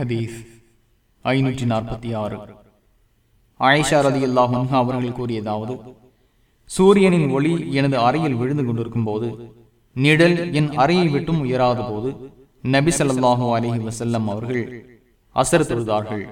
ஹதீஸ் ஐநூற்றி நாற்பத்தி ஆறு ஆயிஷா ரதி அல்லாஹ் அவர்கள் கூறியதாவது சூரியனின் ஒளி எனது அறையில் விழுந்து கொண்டிருக்கும் போது நிழல் என் அறையை விட்டும் உயராத போது நபி சல்லாஹூ அலைஹி வசல்லம் அவர்கள் அசர் தொழுதார்கள்.